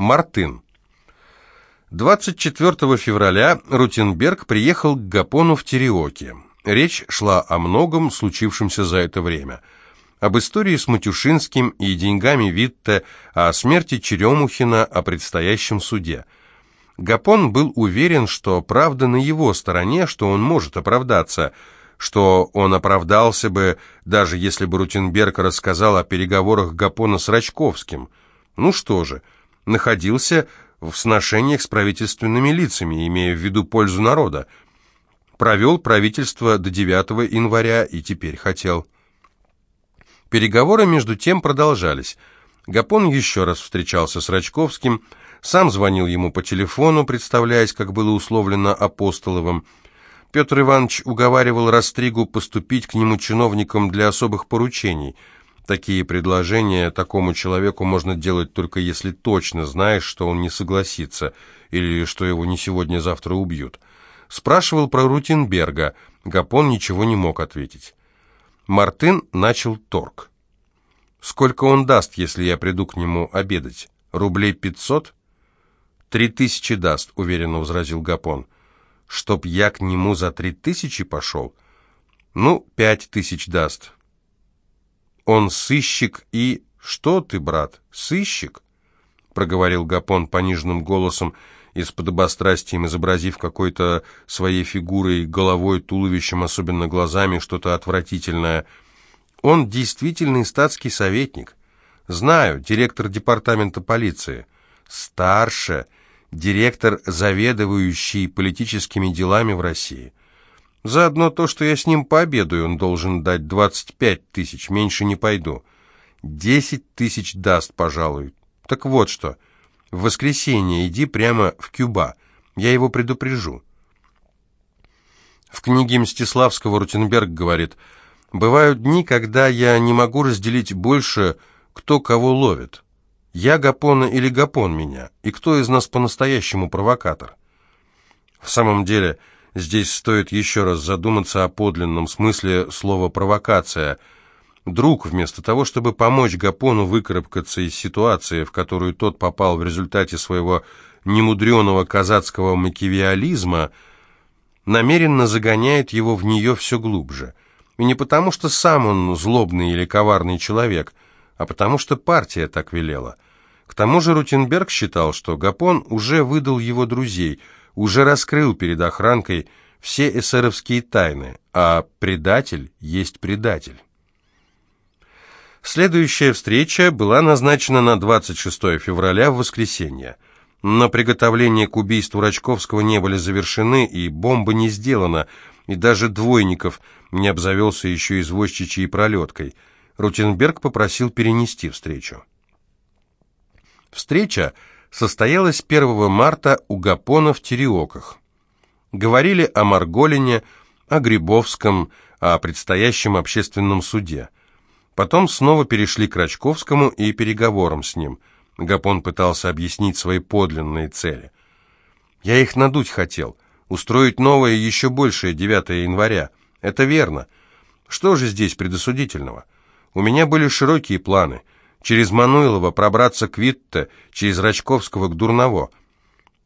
Мартын. 24 февраля Рутенберг приехал к Гапону в Тереоке. Речь шла о многом, случившемся за это время. Об истории с Матюшинским и деньгами Витте, о смерти Черемухина, о предстоящем суде. Гапон был уверен, что правда на его стороне, что он может оправдаться, что он оправдался бы, даже если бы Рутенберг рассказал о переговорах Гапона с Рачковским. Ну что же, находился в сношениях с правительственными лицами, имея в виду пользу народа. Провел правительство до 9 января и теперь хотел. Переговоры между тем продолжались. Гапон еще раз встречался с Рачковским, сам звонил ему по телефону, представляясь, как было условлено Апостоловым. Петр Иванович уговаривал Растригу поступить к нему чиновником для особых поручений – Такие предложения такому человеку можно делать только если точно знаешь, что он не согласится, или что его не сегодня-завтра убьют. Спрашивал про Рутенберга. Гапон ничего не мог ответить. Мартын начал торг. «Сколько он даст, если я приду к нему обедать? Рублей пятьсот?» «Три тысячи даст», — уверенно возразил Гапон. «Чтоб я к нему за три тысячи пошел?» «Ну, пять тысяч даст. Он сыщик и... Что ты, брат, сыщик? Проговорил Гапон пониженным голосом и с подобострастием, изобразив какой-то своей фигурой, головой, туловищем, особенно глазами, что-то отвратительное. Он действительный статский советник. Знаю, директор департамента полиции. Старше, директор, заведующий политическими делами в России. Заодно то, что я с ним пообедаю, он должен дать 25 тысяч, меньше не пойду. 10 тысяч даст, пожалуй. Так вот что, в воскресенье иди прямо в Кюба, я его предупрежу. В книге Мстиславского Рутенберг говорит, «Бывают дни, когда я не могу разделить больше, кто кого ловит. Я Гапона или Гапон меня, и кто из нас по-настоящему провокатор?» В самом деле, Здесь стоит еще раз задуматься о подлинном смысле слова «провокация». Друг, вместо того, чтобы помочь Гапону выкарабкаться из ситуации, в которую тот попал в результате своего немудреного казацкого макивиализма, намеренно загоняет его в нее все глубже. И не потому, что сам он злобный или коварный человек, а потому что партия так велела. К тому же Рутенберг считал, что Гапон уже выдал его друзей – уже раскрыл перед охранкой все эсеровские тайны, а предатель есть предатель. Следующая встреча была назначена на 26 февраля в воскресенье. Но приготовления к убийству Рачковского не были завершены, и бомба не сделана, и даже Двойников не обзавелся еще извозчичьей пролеткой. Рутенберг попросил перенести встречу. Встреча состоялась 1 марта у Гапона в Тереоках. Говорили о Марголине, о Грибовском, о предстоящем общественном суде. Потом снова перешли к Рачковскому и переговорам с ним. Гапон пытался объяснить свои подлинные цели. «Я их надуть хотел, устроить новое еще большее 9 января. Это верно. Что же здесь предосудительного? У меня были широкие планы» через Мануилова пробраться к Витте, через Рачковского к Дурново.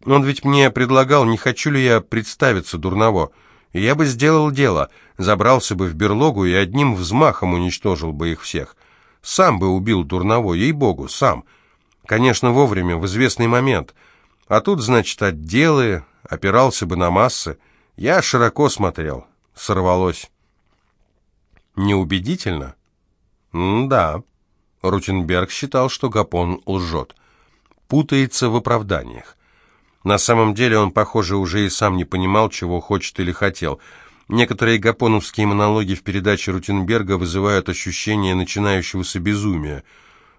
Он ведь мне предлагал, не хочу ли я представиться Дурново. И я бы сделал дело, забрался бы в берлогу и одним взмахом уничтожил бы их всех. Сам бы убил Дурново, ей-богу, сам. Конечно, вовремя, в известный момент. А тут, значит, отделы, опирался бы на массы. Я широко смотрел. Сорвалось. Неубедительно? М да. Рутенберг считал, что Гапон лжет. Путается в оправданиях. На самом деле он, похоже, уже и сам не понимал, чего хочет или хотел. Некоторые гапоновские монологи в передаче Рутенберга вызывают ощущение начинающегося безумия.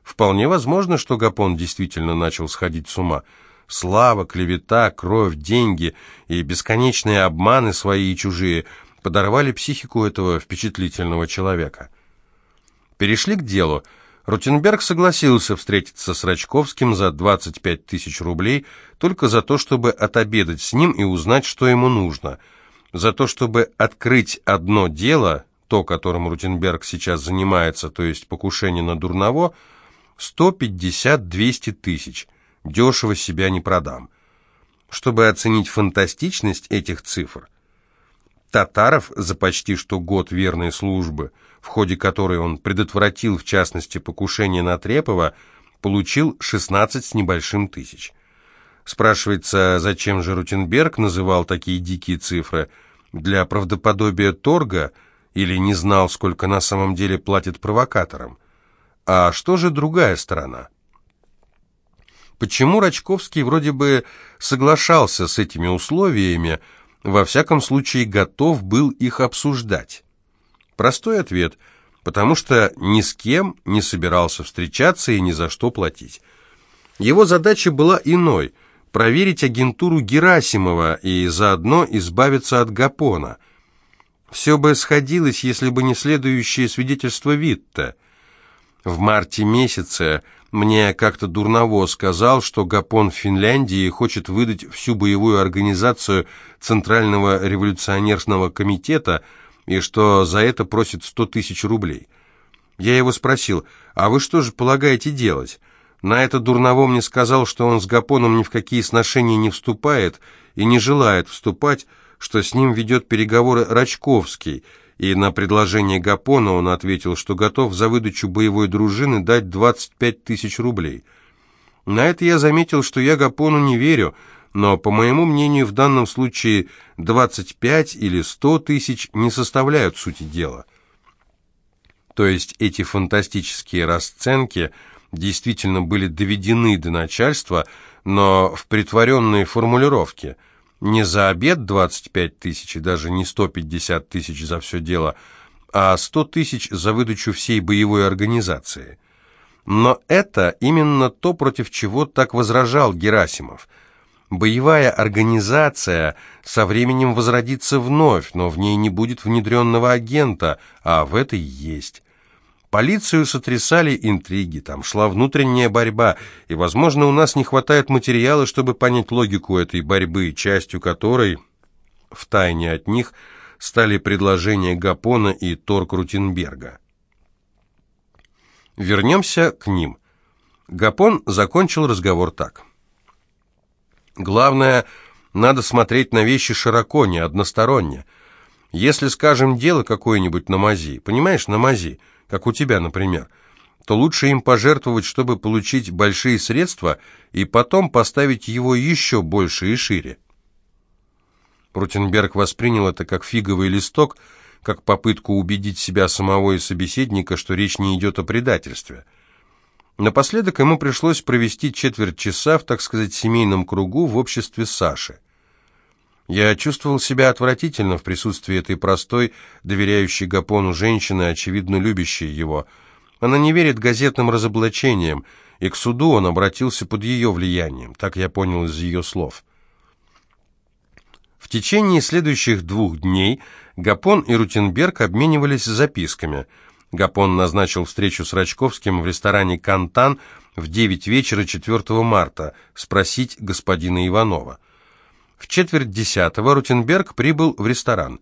Вполне возможно, что Гапон действительно начал сходить с ума. Слава, клевета, кровь, деньги и бесконечные обманы свои и чужие подорвали психику этого впечатлительного человека. Перешли к делу. Рутенберг согласился встретиться с Рачковским за 25 тысяч рублей только за то, чтобы отобедать с ним и узнать, что ему нужно. За то, чтобы открыть одно дело, то, которым Рутенберг сейчас занимается, то есть покушение на Дурново, 150-200 тысяч. Дешево себя не продам. Чтобы оценить фантастичность этих цифр, Татаров за почти что год верной службы, в ходе которой он предотвратил, в частности, покушение на Трепова, получил 16 с небольшим тысяч. Спрашивается, зачем же Рутенберг называл такие дикие цифры? Для правдоподобия торга или не знал, сколько на самом деле платят провокаторам? А что же другая сторона? Почему Рачковский вроде бы соглашался с этими условиями, во всяком случае готов был их обсуждать? Простой ответ – потому что ни с кем не собирался встречаться и ни за что платить. Его задача была иной – проверить агентуру Герасимова и заодно избавиться от Гапона. Все бы сходилось, если бы не следующее свидетельство Витта. В марте месяце мне как-то Дурново сказал, что Гапон в Финляндии хочет выдать всю боевую организацию Центрального революционерного комитета и что за это просит сто тысяч рублей. Я его спросил, а вы что же полагаете делать? На это Дурново мне сказал, что он с Гапоном ни в какие сношения не вступает и не желает вступать, что с ним ведет переговоры Рачковский – и на предложение Гапона он ответил, что готов за выдачу боевой дружины дать 25 тысяч рублей. На это я заметил, что я Гапону не верю, но, по моему мнению, в данном случае 25 или 100 тысяч не составляют сути дела. То есть эти фантастические расценки действительно были доведены до начальства, но в притворенной формулировке – не за обед 25 тысяч и даже не 150 тысяч за все дело, а 100 тысяч за выдачу всей боевой организации. Но это именно то, против чего так возражал Герасимов. Боевая организация со временем возродится вновь, но в ней не будет внедренного агента, а в этой есть. Полицию сотрясали интриги, там шла внутренняя борьба, и, возможно, у нас не хватает материала, чтобы понять логику этой борьбы, частью которой, в тайне от них, стали предложения Гапона и Торг Рутенберга. Вернемся к ним. Гапон закончил разговор так. «Главное, надо смотреть на вещи широко, не односторонне. Если, скажем, дело какое-нибудь на мази, понимаешь, на мази – как у тебя, например, то лучше им пожертвовать, чтобы получить большие средства, и потом поставить его еще больше и шире. Рутенберг воспринял это как фиговый листок, как попытку убедить себя самого и собеседника, что речь не идет о предательстве. Напоследок ему пришлось провести четверть часа в, так сказать, семейном кругу в обществе Саши. Я чувствовал себя отвратительно в присутствии этой простой, доверяющей Гапону женщины, очевидно любящей его. Она не верит газетным разоблачениям, и к суду он обратился под ее влиянием, так я понял из ее слов. В течение следующих двух дней Гапон и Рутенберг обменивались записками. Гапон назначил встречу с Рачковским в ресторане «Кантан» в 9 вечера 4 марта спросить господина Иванова. В четверть десятого Рутенберг прибыл в ресторан.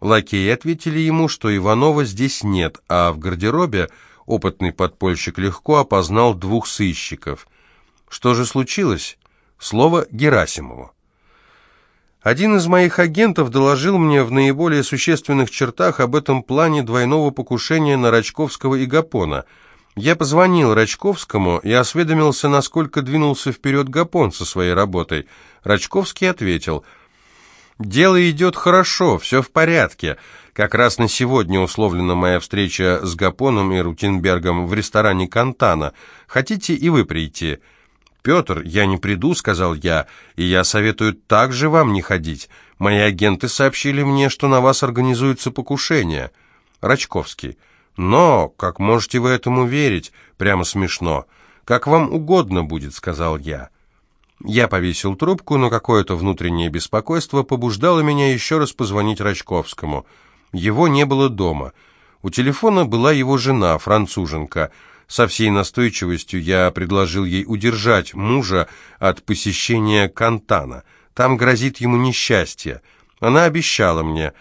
Лакеи ответили ему, что Иванова здесь нет, а в гардеробе опытный подпольщик легко опознал двух сыщиков. Что же случилось? Слово Герасимову. Один из моих агентов доложил мне в наиболее существенных чертах об этом плане двойного покушения на Рачковского и Гапона – я позвонил Рачковскому и осведомился, насколько двинулся вперед Гапон со своей работой. Рачковский ответил, «Дело идет хорошо, все в порядке. Как раз на сегодня условлена моя встреча с Гапоном и Рутенбергом в ресторане Кантана. Хотите и вы прийти?» «Петр, я не приду», — сказал я, — «и я советую также вам не ходить. Мои агенты сообщили мне, что на вас организуется покушение». Рачковский. «Но, как можете вы этому верить? Прямо смешно. Как вам угодно будет», — сказал я. Я повесил трубку, но какое-то внутреннее беспокойство побуждало меня еще раз позвонить Рачковскому. Его не было дома. У телефона была его жена, француженка. Со всей настойчивостью я предложил ей удержать мужа от посещения Кантана. Там грозит ему несчастье. Она обещала мне...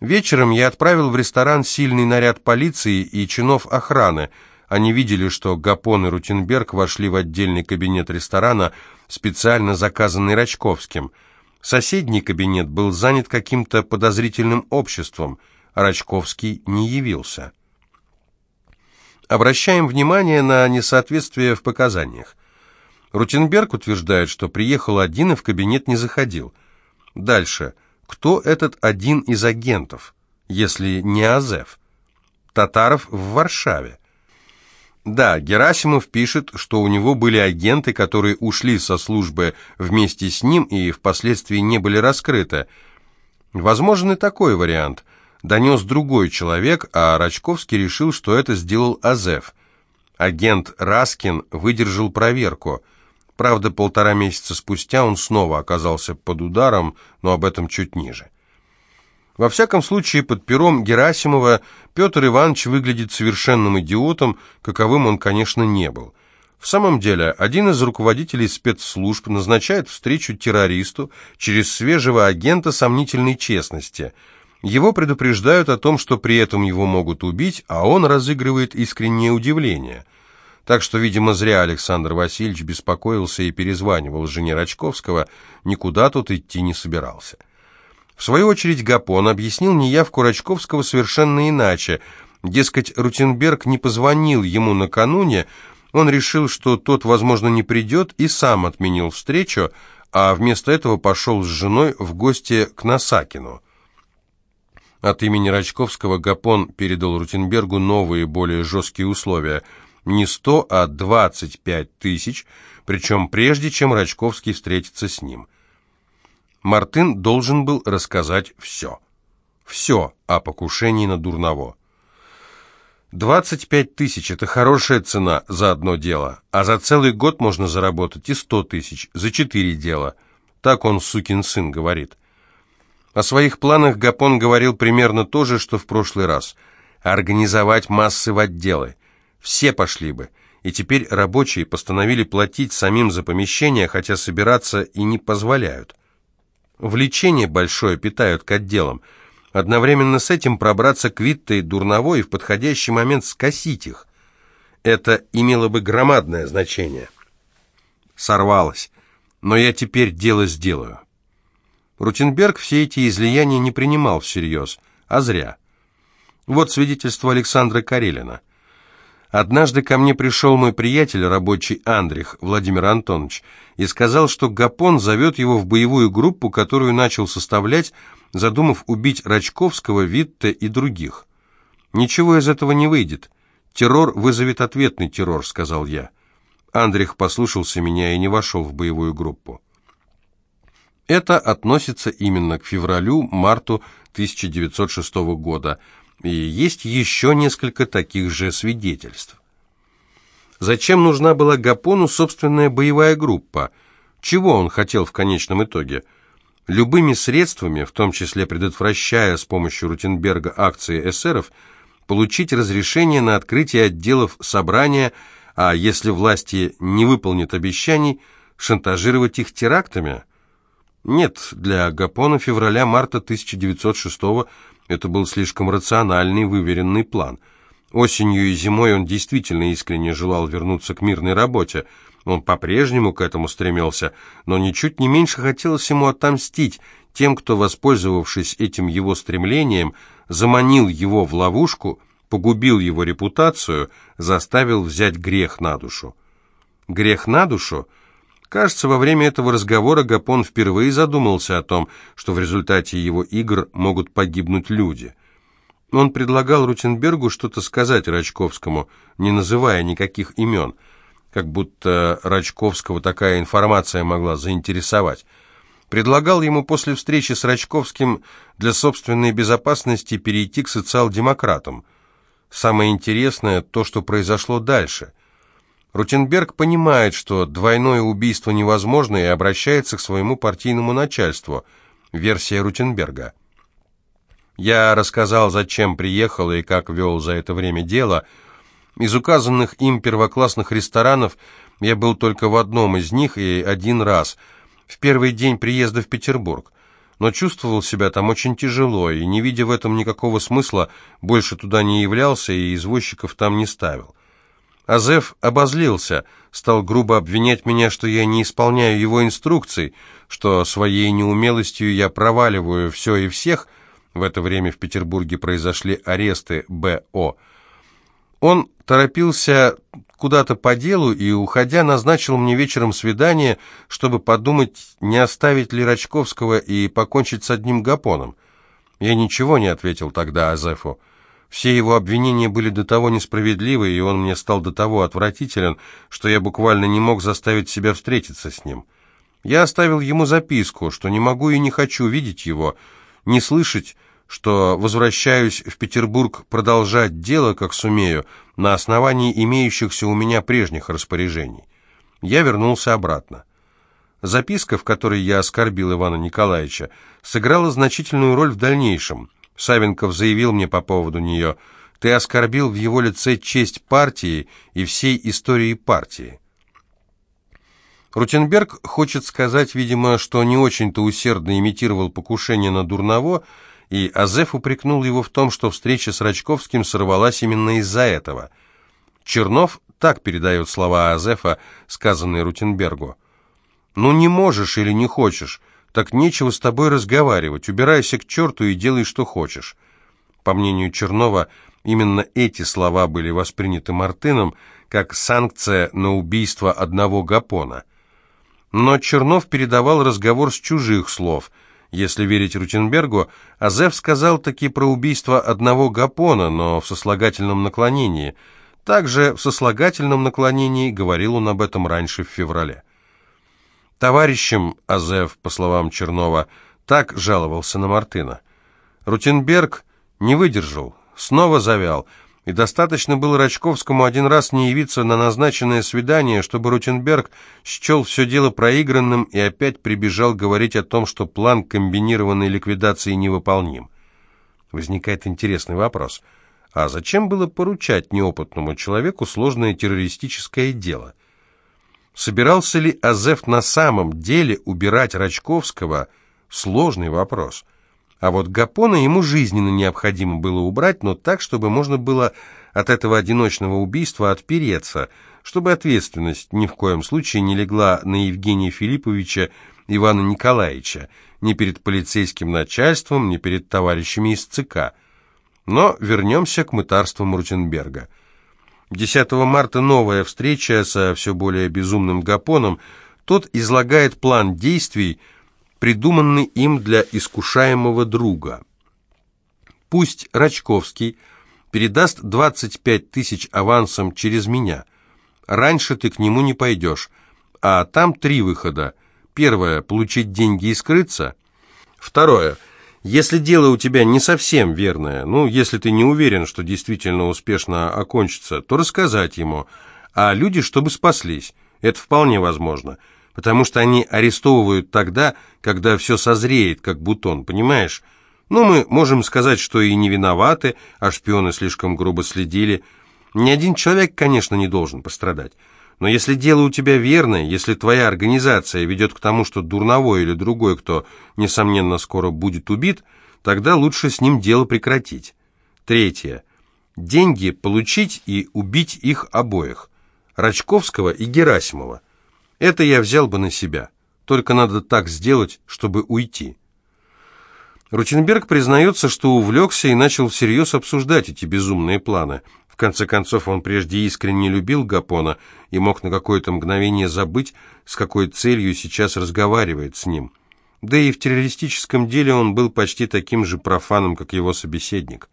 Вечером я отправил в ресторан сильный наряд полиции и чинов охраны. Они видели, что Гапон и Рутенберг вошли в отдельный кабинет ресторана специально заказанный Рачковским. Соседний кабинет был занят каким-то подозрительным обществом, Рачковский не явился. Обращаем внимание на несоответствие в показаниях. Рутенберг утверждает, что приехал один и в кабинет не заходил. Дальше. Кто этот один из агентов, если не Азев? Татаров в Варшаве. Да, Герасимов пишет, что у него были агенты, которые ушли со службы вместе с ним и впоследствии не были раскрыты. Возможен и такой вариант. Донес другой человек, а Рачковский решил, что это сделал Азев. Агент Раскин выдержал проверку. Правда, полтора месяца спустя он снова оказался под ударом, но об этом чуть ниже. Во всяком случае, под пером Герасимова Петр Иванович выглядит совершенным идиотом, каковым он, конечно, не был. В самом деле, один из руководителей спецслужб назначает встречу террористу через свежего агента сомнительной честности. Его предупреждают о том, что при этом его могут убить, а он разыгрывает искреннее удивление. Так что, видимо, зря Александр Васильевич беспокоился и перезванивал жене Рачковского, никуда тут идти не собирался. В свою очередь Гапон объяснил неявку Рачковского совершенно иначе. Дескать, Рутенберг не позвонил ему накануне, он решил, что тот, возможно, не придет, и сам отменил встречу, а вместо этого пошел с женой в гости к Насакину. От имени Рачковского Гапон передал Рутенбергу новые, более жесткие условия. Не сто, а двадцать пять тысяч, причем прежде, чем Рачковский встретится с ним. Мартын должен был рассказать все. Все о покушении на Дурново. 25 тысяч – это хорошая цена за одно дело, а за целый год можно заработать и 100 тысяч за четыре дела. Так он, сукин сын, говорит. О своих планах Гапон говорил примерно то же, что в прошлый раз. Организовать массы в отделы. Все пошли бы. И теперь рабочие постановили платить самим за помещение, хотя собираться и не позволяют. Влечение большое питают к отделам. Одновременно с этим пробраться к Витте и Дурновой и в подходящий момент скосить их. Это имело бы громадное значение. Сорвалось. Но я теперь дело сделаю. Рутенберг все эти излияния не принимал всерьез, а зря. Вот свидетельство Александра Карелина. Однажды ко мне пришел мой приятель, рабочий Андрих, Владимир Антонович, и сказал, что Гапон зовет его в боевую группу, которую начал составлять, задумав убить Рачковского, Витте и других. «Ничего из этого не выйдет. Террор вызовет ответный террор», — сказал я. Андрих послушался меня и не вошел в боевую группу. Это относится именно к февралю-марту 1906 года — и есть еще несколько таких же свидетельств. Зачем нужна была Гапону собственная боевая группа? Чего он хотел в конечном итоге? Любыми средствами, в том числе предотвращая с помощью Рутенберга акции эсеров, получить разрешение на открытие отделов собрания, а если власти не выполнят обещаний, шантажировать их терактами? Нет, для Гапона февраля-марта 1906 года это был слишком рациональный, выверенный план. Осенью и зимой он действительно искренне желал вернуться к мирной работе. Он по-прежнему к этому стремился, но ничуть не меньше хотелось ему отомстить тем, кто, воспользовавшись этим его стремлением, заманил его в ловушку, погубил его репутацию, заставил взять грех на душу. Грех на душу — Кажется, во время этого разговора Гапон впервые задумался о том, что в результате его игр могут погибнуть люди. Он предлагал Рутенбергу что-то сказать Рачковскому, не называя никаких имен, как будто Рачковского такая информация могла заинтересовать. Предлагал ему после встречи с Рачковским для собственной безопасности перейти к социал-демократам. Самое интересное то, что произошло дальше – Рутенберг понимает, что двойное убийство невозможно и обращается к своему партийному начальству. Версия Рутенберга. Я рассказал, зачем приехал и как вел за это время дело. Из указанных им первоклассных ресторанов я был только в одном из них и один раз, в первый день приезда в Петербург. Но чувствовал себя там очень тяжело и, не видя в этом никакого смысла, больше туда не являлся и извозчиков там не ставил. Азеф обозлился, стал грубо обвинять меня, что я не исполняю его инструкций, что своей неумелостью я проваливаю все и всех. В это время в Петербурге произошли аресты Б.О. Он торопился куда-то по делу и, уходя, назначил мне вечером свидание, чтобы подумать, не оставить ли Рачковского и покончить с одним гапоном. Я ничего не ответил тогда Азефу. Все его обвинения были до того несправедливы, и он мне стал до того отвратителен, что я буквально не мог заставить себя встретиться с ним. Я оставил ему записку, что не могу и не хочу видеть его, не слышать, что возвращаюсь в Петербург продолжать дело, как сумею, на основании имеющихся у меня прежних распоряжений. Я вернулся обратно. Записка, в которой я оскорбил Ивана Николаевича, сыграла значительную роль в дальнейшем – Савенков заявил мне по поводу нее, «Ты оскорбил в его лице честь партии и всей истории партии». Рутенберг хочет сказать, видимо, что не очень-то усердно имитировал покушение на Дурново, и Азеф упрекнул его в том, что встреча с Рачковским сорвалась именно из-за этого. Чернов так передает слова Азефа, сказанные Рутенбергу. «Ну не можешь или не хочешь, так нечего с тобой разговаривать, убирайся к черту и делай, что хочешь». По мнению Чернова, именно эти слова были восприняты Мартыном как санкция на убийство одного Гапона. Но Чернов передавал разговор с чужих слов. Если верить Рутенбергу, Азеф сказал таки про убийство одного Гапона, но в сослагательном наклонении. Также в сослагательном наклонении говорил он об этом раньше в феврале. Товарищем Азев, по словам Чернова, так жаловался на Мартына. Рутенберг не выдержал, снова завял, и достаточно было Рачковскому один раз не явиться на назначенное свидание, чтобы Рутенберг счел все дело проигранным и опять прибежал говорить о том, что план комбинированной ликвидации невыполним. Возникает интересный вопрос. А зачем было поручать неопытному человеку сложное террористическое дело? Собирался ли Азеф на самом деле убирать Рачковского? Сложный вопрос. А вот Гапона ему жизненно необходимо было убрать, но так, чтобы можно было от этого одиночного убийства отпереться, чтобы ответственность ни в коем случае не легла на Евгения Филипповича Ивана Николаевича, ни перед полицейским начальством, ни перед товарищами из ЦК. Но вернемся к мытарствам Рутенберга. 10 марта новая встреча со все более безумным Гапоном. Тот излагает план действий, придуманный им для искушаемого друга. Пусть Рачковский передаст 25 тысяч авансом через меня. Раньше ты к нему не пойдешь. А там три выхода. Первое – получить деньги и скрыться. Второе – если дело у тебя не совсем верное, ну, если ты не уверен, что действительно успешно окончится, то рассказать ему, а люди, чтобы спаслись. Это вполне возможно, потому что они арестовывают тогда, когда все созреет, как бутон, понимаешь? Ну, мы можем сказать, что и не виноваты, а шпионы слишком грубо следили. Ни один человек, конечно, не должен пострадать. Но если дело у тебя верное, если твоя организация ведет к тому, что дурновой или другой, кто, несомненно, скоро будет убит, тогда лучше с ним дело прекратить. Третье. Деньги получить и убить их обоих. Рачковского и Герасимова. Это я взял бы на себя. Только надо так сделать, чтобы уйти. Рутенберг признается, что увлекся и начал всерьез обсуждать эти безумные планы – конце концов, он прежде искренне любил Гапона и мог на какое-то мгновение забыть, с какой целью сейчас разговаривает с ним. Да и в террористическом деле он был почти таким же профаном, как его собеседник.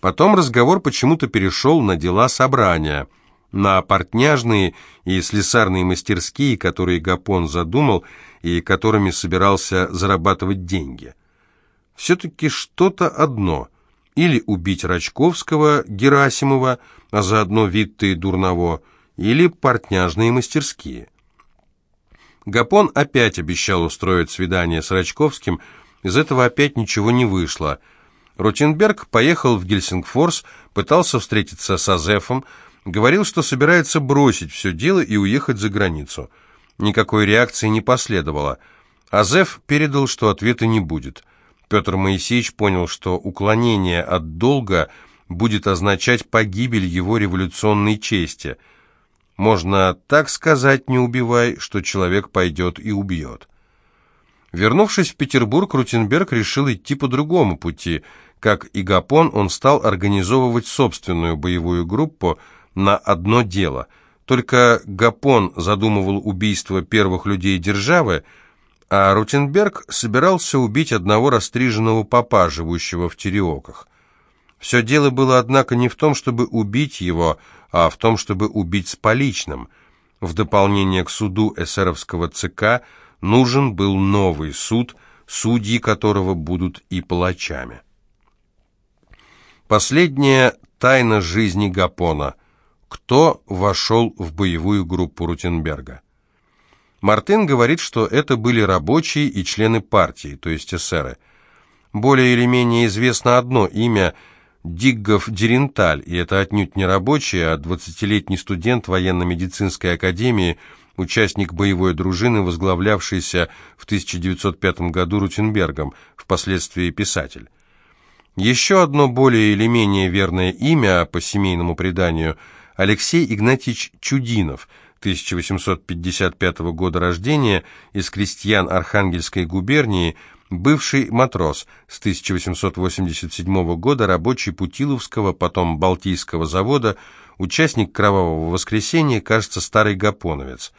Потом разговор почему-то перешел на дела собрания, на портняжные и слесарные мастерские, которые Гапон задумал и которыми собирался зарабатывать деньги. Все-таки что-то одно – или убить Рачковского, Герасимова, а заодно Витта и Дурново, или портняжные мастерские. Гапон опять обещал устроить свидание с Рачковским, из этого опять ничего не вышло. Ротенберг поехал в Гельсингфорс, пытался встретиться с Азефом, говорил, что собирается бросить все дело и уехать за границу. Никакой реакции не последовало. Азеф передал, что ответа не будет – Петр Моисеевич понял, что уклонение от долга будет означать погибель его революционной чести – Можно так сказать, не убивай, что человек пойдет и убьет. Вернувшись в Петербург, Рутенберг решил идти по другому пути. Как и Гапон, он стал организовывать собственную боевую группу на одно дело. Только Гапон задумывал убийство первых людей державы, а Рутенберг собирался убить одного растриженного папа, живущего в Тереоках. Все дело было, однако, не в том, чтобы убить его, а в том, чтобы убить с поличным. В дополнение к суду эсеровского ЦК нужен был новый суд, судьи которого будут и палачами. Последняя тайна жизни Гапона. Кто вошел в боевую группу Рутенберга? Мартын говорит, что это были рабочие и члены партии, то есть эсеры. Более или менее известно одно имя – Диггов Деренталь, и это отнюдь не рабочий, а 20-летний студент военно-медицинской академии, участник боевой дружины, возглавлявшийся в 1905 году Рутенбергом, впоследствии писатель. Еще одно более или менее верное имя по семейному преданию – Алексей Игнатьевич Чудинов, 1855 года рождения, из крестьян Архангельской губернии – Бывший матрос с 1887 года, рабочий Путиловского, потом Балтийского завода, участник Кровавого воскресенья, кажется, старый гапоновец.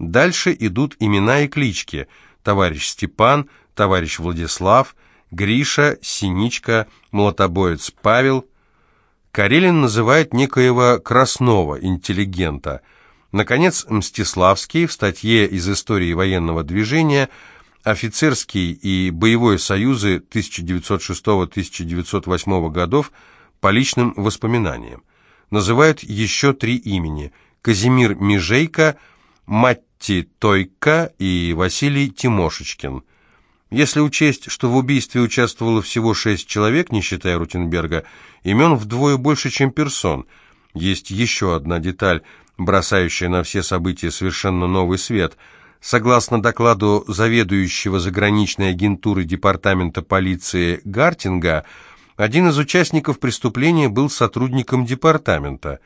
Дальше идут имена и клички. Товарищ Степан, товарищ Владислав, Гриша, Синичка, Молотобоец Павел. Карелин называет некоего Краснова, интеллигента. Наконец, Мстиславский в статье из истории военного движения – офицерский и боевой союзы 1906-1908 годов по личным воспоминаниям. Называют еще три имени – Казимир Межейко, Матти Тойка и Василий Тимошечкин. Если учесть, что в убийстве участвовало всего шесть человек, не считая Рутенберга, имен вдвое больше, чем персон. Есть еще одна деталь, бросающая на все события совершенно новый свет – Согласно докладу заведующего заграничной агентуры департамента полиции Гартинга, один из участников преступления был сотрудником департамента.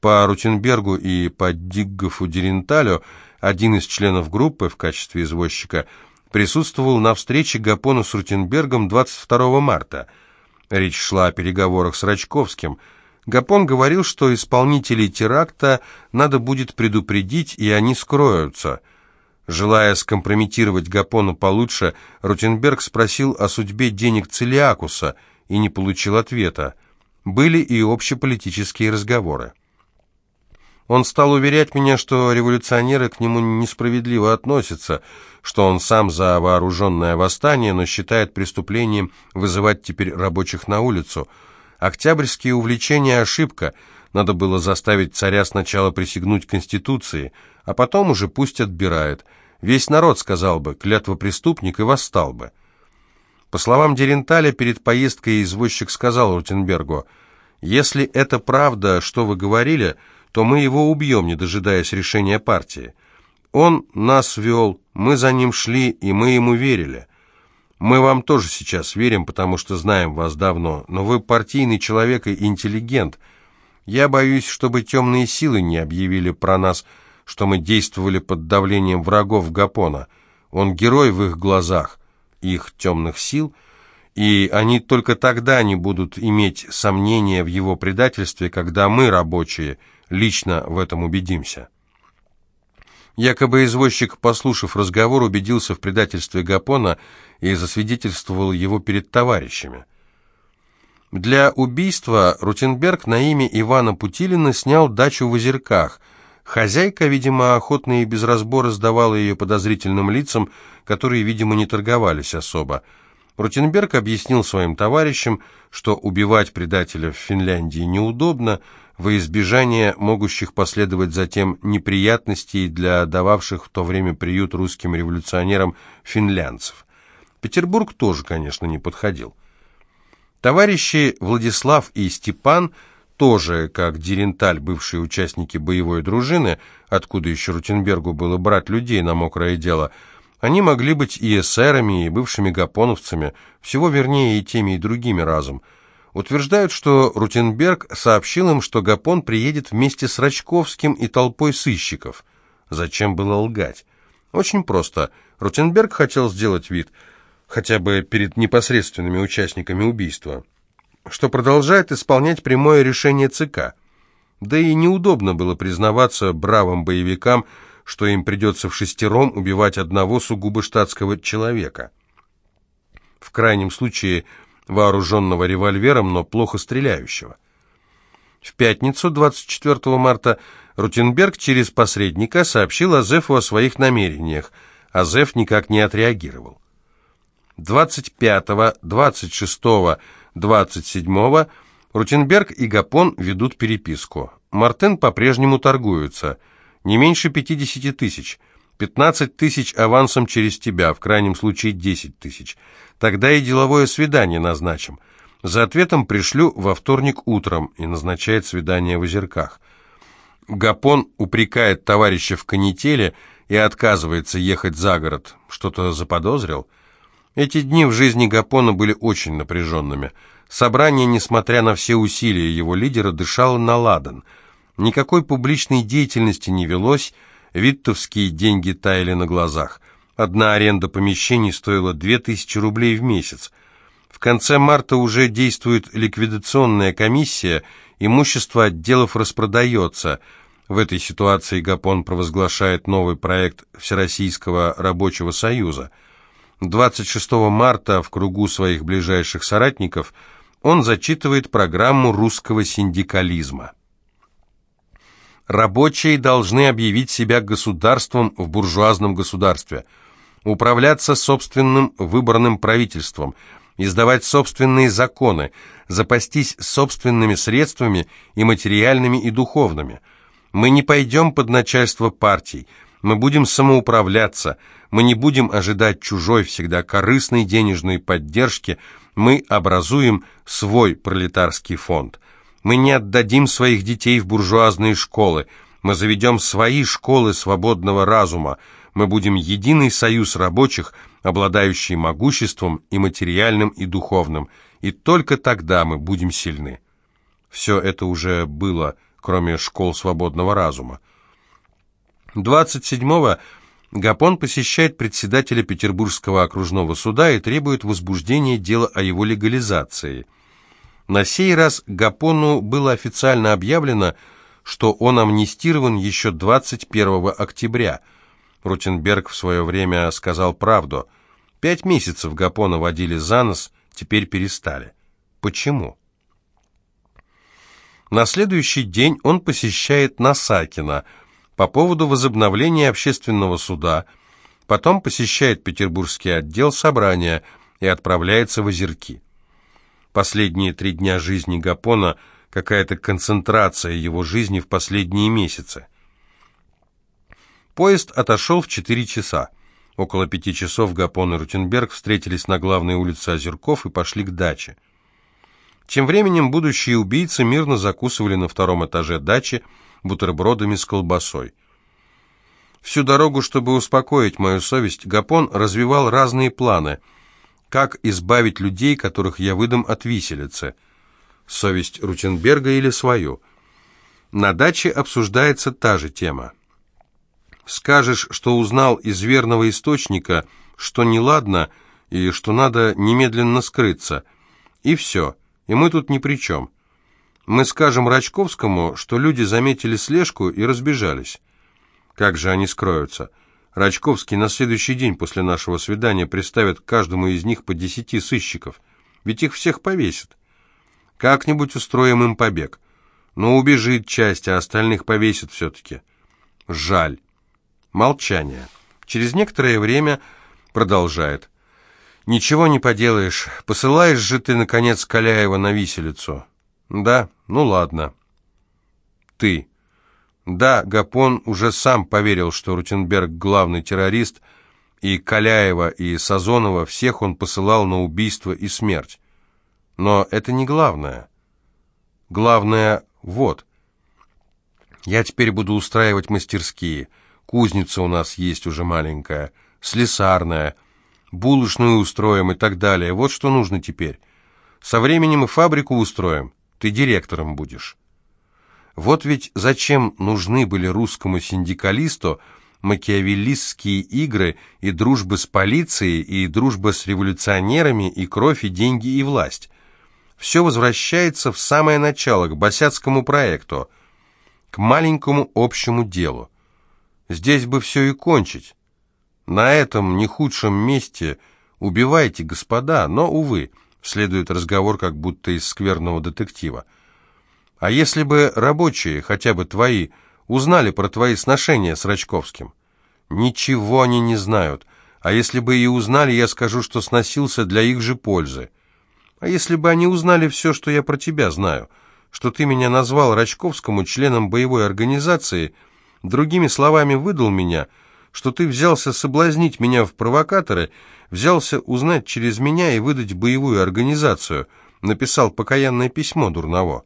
По Рутенбергу и по Диггофу Деренталю один из членов группы в качестве извозчика присутствовал на встрече Гапона с Рутенбергом 22 марта. Речь шла о переговорах с Рачковским. Гапон говорил, что исполнителей теракта надо будет предупредить, и они скроются – Желая скомпрометировать Гапону получше, Рутенберг спросил о судьбе денег Целиакуса и не получил ответа. Были и общеполитические разговоры. Он стал уверять меня, что революционеры к нему несправедливо относятся, что он сам за вооруженное восстание, но считает преступлением вызывать теперь рабочих на улицу. Октябрьские увлечения – ошибка. Надо было заставить царя сначала присягнуть Конституции – а потом уже пусть отбирает. Весь народ сказал бы «клятва преступник» и восстал бы. По словам Деренталя, перед поездкой извозчик сказал Рутенбергу, «Если это правда, что вы говорили, то мы его убьем, не дожидаясь решения партии. Он нас вел, мы за ним шли, и мы ему верили. Мы вам тоже сейчас верим, потому что знаем вас давно, но вы партийный человек и интеллигент. Я боюсь, чтобы темные силы не объявили про нас, что мы действовали под давлением врагов Гапона. Он герой в их глазах, их темных сил, и они только тогда не будут иметь сомнения в его предательстве, когда мы, рабочие, лично в этом убедимся. Якобы извозчик, послушав разговор, убедился в предательстве Гапона и засвидетельствовал его перед товарищами. Для убийства Рутенберг на имя Ивана Путилина снял дачу в Озерках – Хозяйка, видимо, охотно и без разбора сдавала ее подозрительным лицам, которые, видимо, не торговались особо. Рутенберг объяснил своим товарищам, что убивать предателя в Финляндии неудобно, во избежание могущих последовать затем неприятностей для дававших в то время приют русским революционерам финлянцев. Петербург тоже, конечно, не подходил. Товарищи Владислав и Степан – тоже, как Деренталь, бывшие участники боевой дружины, откуда еще Рутенбергу было брать людей на мокрое дело, они могли быть и эсерами, и бывшими гапоновцами, всего вернее и теми, и другими разом. Утверждают, что Рутенберг сообщил им, что Гапон приедет вместе с Рачковским и толпой сыщиков. Зачем было лгать? Очень просто. Рутенберг хотел сделать вид, хотя бы перед непосредственными участниками убийства, что продолжает исполнять прямое решение ЦК. Да и неудобно было признаваться бравым боевикам, что им придется в шестером убивать одного сугубо штатского человека. В крайнем случае вооруженного револьвером, но плохо стреляющего. В пятницу, 24 марта, Рутенберг через посредника сообщил Азефу о своих намерениях. Азеф никак не отреагировал. 25, 26, 27 Рутенберг и Гапон ведут переписку. Мартен по-прежнему торгуются. Не меньше 50 тысяч. 15 тысяч авансом через тебя, в крайнем случае 10 тысяч. Тогда и деловое свидание назначим. За ответом пришлю во вторник утром и назначает свидание в озерках. Гапон упрекает товарища в канителе и отказывается ехать за город. Что-то заподозрил? Эти дни в жизни Гапона были очень напряженными. Собрание, несмотря на все усилия его лидера, дышало на ладан. Никакой публичной деятельности не велось, виттовские деньги таяли на глазах. Одна аренда помещений стоила 2000 рублей в месяц. В конце марта уже действует ликвидационная комиссия, имущество отделов распродается. В этой ситуации Гапон провозглашает новый проект Всероссийского рабочего союза. 26 марта в кругу своих ближайших соратников он зачитывает программу русского синдикализма. Рабочие должны объявить себя государством в буржуазном государстве – управляться собственным выборным правительством, издавать собственные законы, запастись собственными средствами и материальными, и духовными. Мы не пойдем под начальство партий, мы будем самоуправляться, мы не будем ожидать чужой, всегда корыстной денежной поддержки, мы образуем свой пролетарский фонд. Мы не отдадим своих детей в буржуазные школы, мы заведем свои школы свободного разума, мы будем единый союз рабочих, обладающий могуществом и материальным, и духовным, и только тогда мы будем сильны. Все это уже было, кроме школ свободного разума. 27-го Гапон посещает председателя Петербургского окружного суда и требует возбуждения дела о его легализации. На сей раз Гапону было официально объявлено, что он амнистирован еще 21 октября – Рутенберг в свое время сказал правду. Пять месяцев Гапона водили за нос, теперь перестали. Почему? На следующий день он посещает Насакина по поводу возобновления общественного суда, потом посещает Петербургский отдел собрания и отправляется в Озерки. Последние три дня жизни Гапона – какая-то концентрация его жизни в последние месяцы. Поезд отошел в 4 часа. Около пяти часов Гапон и Рутенберг встретились на главной улице Озерков и пошли к даче. Тем временем будущие убийцы мирно закусывали на втором этаже дачи бутербродами с колбасой. Всю дорогу, чтобы успокоить мою совесть, Гапон развивал разные планы. Как избавить людей, которых я выдам от виселицы? Совесть Рутенберга или свою? На даче обсуждается та же тема. Скажешь, что узнал из верного источника, что неладно и что надо немедленно скрыться. И все, и мы тут ни при чем. Мы скажем Рачковскому, что люди заметили слежку и разбежались. Как же они скроются? Рачковский на следующий день после нашего свидания приставит каждому из них по десяти сыщиков. Ведь их всех повесят. Как-нибудь устроим им побег. Но убежит часть, а остальных повесят все-таки. Жаль. Молчание. Через некоторое время продолжает. «Ничего не поделаешь. Посылаешь же ты, наконец, Каляева на виселицу». «Да, ну ладно». «Ты». Да, Гапон уже сам поверил, что Рутенберг главный террорист, и Каляева, и Сазонова всех он посылал на убийство и смерть. Но это не главное. Главное вот. Я теперь буду устраивать мастерские – Кузница у нас есть уже маленькая, слесарная, булочную устроим и так далее. Вот что нужно теперь. Со временем и фабрику устроим. Ты директором будешь. Вот ведь зачем нужны были русскому синдикалисту макиавеллистские игры и дружба с полицией, и дружба с революционерами, и кровь, и деньги, и власть. Все возвращается в самое начало, к босяцкому проекту, к маленькому общему делу. Здесь бы все и кончить. На этом не худшем месте убивайте, господа, но, увы, следует разговор как будто из скверного детектива. А если бы рабочие, хотя бы твои, узнали про твои сношения с Рачковским? Ничего они не знают. А если бы и узнали, я скажу, что сносился для их же пользы. А если бы они узнали все, что я про тебя знаю, что ты меня назвал Рачковскому членом боевой организации, другими словами выдал меня, что ты взялся соблазнить меня в провокаторы, взялся узнать через меня и выдать боевую организацию, написал покаянное письмо Дурново.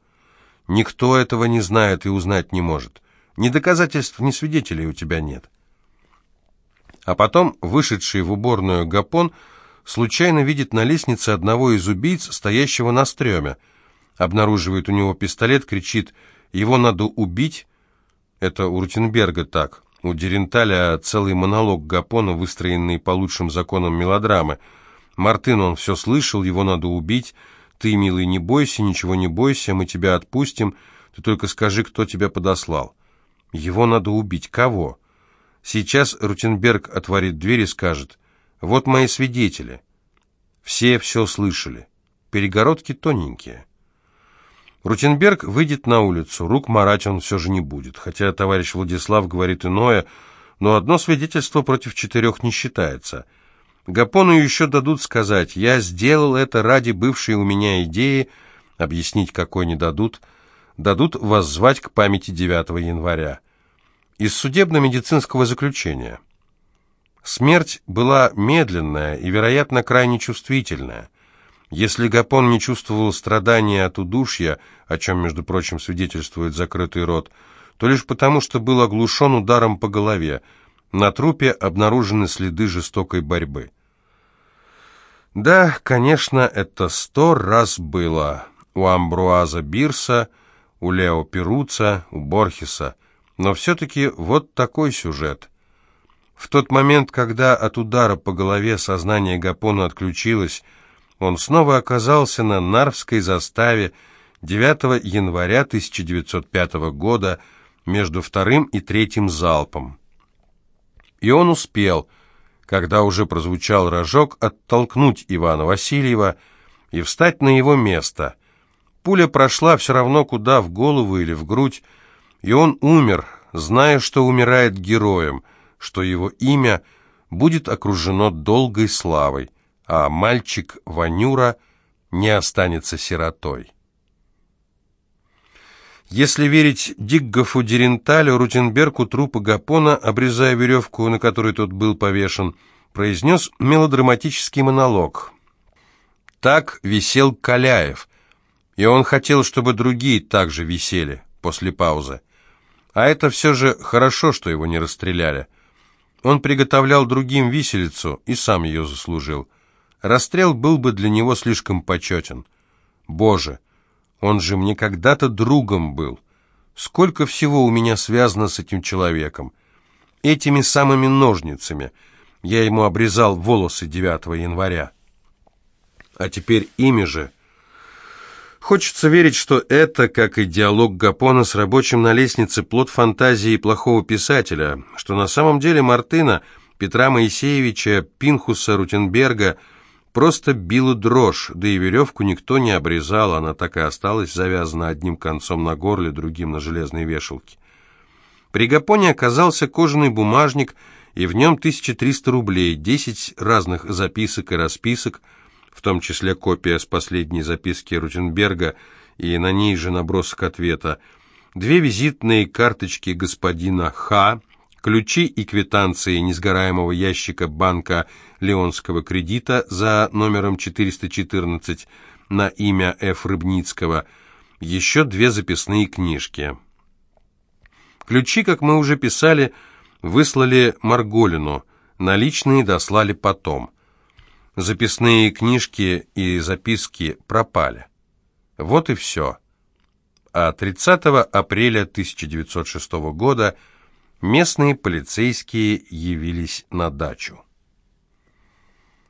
Никто этого не знает и узнать не может. Ни доказательств, ни свидетелей у тебя нет. А потом, вышедший в уборную Гапон, случайно видит на лестнице одного из убийц, стоящего на стреме. Обнаруживает у него пистолет, кричит «Его надо убить!» Это у Рутенберга так. У Деренталя целый монолог Гапона, выстроенный по лучшим законам мелодрамы. Мартын, он все слышал, его надо убить. Ты, милый, не бойся, ничего не бойся, мы тебя отпустим. Ты только скажи, кто тебя подослал. Его надо убить. Кого? Сейчас Рутенберг отворит дверь и скажет, «Вот мои свидетели». Все все слышали. Перегородки тоненькие. Рутенберг выйдет на улицу, рук марать он все же не будет, хотя товарищ Владислав говорит иное, но одно свидетельство против четырех не считается – Гапону еще дадут сказать, я сделал это ради бывшей у меня идеи, объяснить какой не дадут, дадут воззвать к памяти 9 января. Из судебно-медицинского заключения. Смерть была медленная и, вероятно, крайне чувствительная. Если Гапон не чувствовал страдания от удушья, о чем, между прочим, свидетельствует закрытый рот, то лишь потому, что был оглушен ударом по голове – на трупе обнаружены следы жестокой борьбы. Да, конечно, это сто раз было у Амбруаза Бирса, у Лео Перуца, у Борхеса, но все-таки вот такой сюжет. В тот момент, когда от удара по голове сознание Гапона отключилось, он снова оказался на Нарвской заставе 9 января 1905 года между вторым и третьим залпом. И он успел, когда уже прозвучал рожок, оттолкнуть Ивана Васильева и встать на его место. Пуля прошла все равно куда, в голову или в грудь, и он умер, зная, что умирает героем, что его имя будет окружено долгой славой, а мальчик Ванюра не останется сиротой. Если верить Диггофу Деренталю, Рутенберг у трупа Гапона, обрезая веревку, на которой тот был повешен, произнес мелодраматический монолог. Так висел Каляев, и он хотел, чтобы другие также висели после паузы. А это все же хорошо, что его не расстреляли. Он приготовлял другим виселицу и сам ее заслужил. Расстрел был бы для него слишком почетен. Боже! Он же мне когда-то другом был. Сколько всего у меня связано с этим человеком. Этими самыми ножницами. Я ему обрезал волосы 9 января. А теперь ими же... Хочется верить, что это, как и диалог Гапона с рабочим на лестнице, плод фантазии плохого писателя, что на самом деле Мартына, Петра Моисеевича, Пинхуса, Рутенберга – Просто била дрожь, да и веревку никто не обрезал, она так и осталась завязана одним концом на горле, другим на железной вешалке. При Гапоне оказался кожаный бумажник, и в нем 1300 рублей, 10 разных записок и расписок, в том числе копия с последней записки Рутенберга и на ней же набросок ответа, две визитные карточки господина Х., ключи и квитанции несгораемого ящика банка Леонского кредита за номером 414 на имя Ф. Рыбницкого, еще две записные книжки. Ключи, как мы уже писали, выслали Марголину, наличные дослали потом. Записные книжки и записки пропали. Вот и все. А 30 апреля 1906 года местные полицейские явились на дачу.